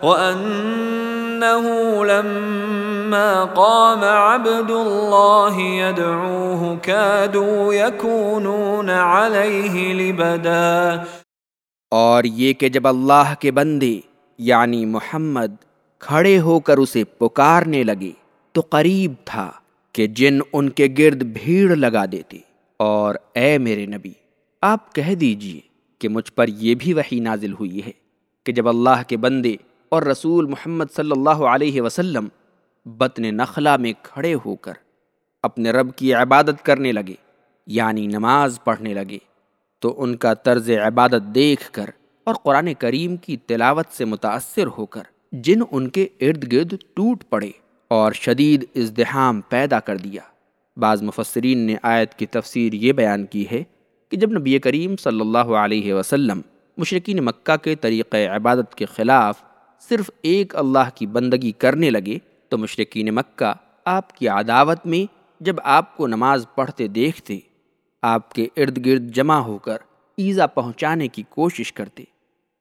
وَأَنَّهُ لَمَّا قَامَ عَبْدُ اللَّهِ يَدْعُوهُ كَادُوا يَكُونُونَ عَلَيْهِ لِبَدًا اور یہ کہ جب اللہ کے بندے یعنی محمد کھڑے ہو کر اسے پکارنے لگے تو قریب تھا کہ جن ان کے گرد بھیڑ لگا دیتے اور اے میرے نبی، آپ کہہ دیجیے کہ مجھ پر یہ بھی وحی نازل ہوئی ہے کہ جب اللہ کے بندے اور رسول محمد صلی اللہ علیہ وسلم بطن نخلا میں کھڑے ہو کر اپنے رب کی عبادت کرنے لگے یعنی نماز پڑھنے لگے۔ تو ان کا طرز عبادت دیکھ کر اور قرآن کریم کی تلاوت سے متاثر ہو کر جن ان کے ارد گرد ٹوٹ پڑے اور شدید ازدحام پیدا کر دیا۔ بعض مفسرین نے آیت کی تفسیر یہ بیان کی ہے کہ جب نبی کریم صلی اللہ علیہ وسلم مشرقین مکہ کے طریقۂ عبادت کے خلاف صرف ایک اللہ کی بندگی کرنے لگے تو مشرقین مکہ آپ کی عداوت میں جب آپ کو نماز پڑھتے دیکھتے، آپ کے ارد گرد جمع ہو کر ایزا پہنچانے کی کوشش کرتے۔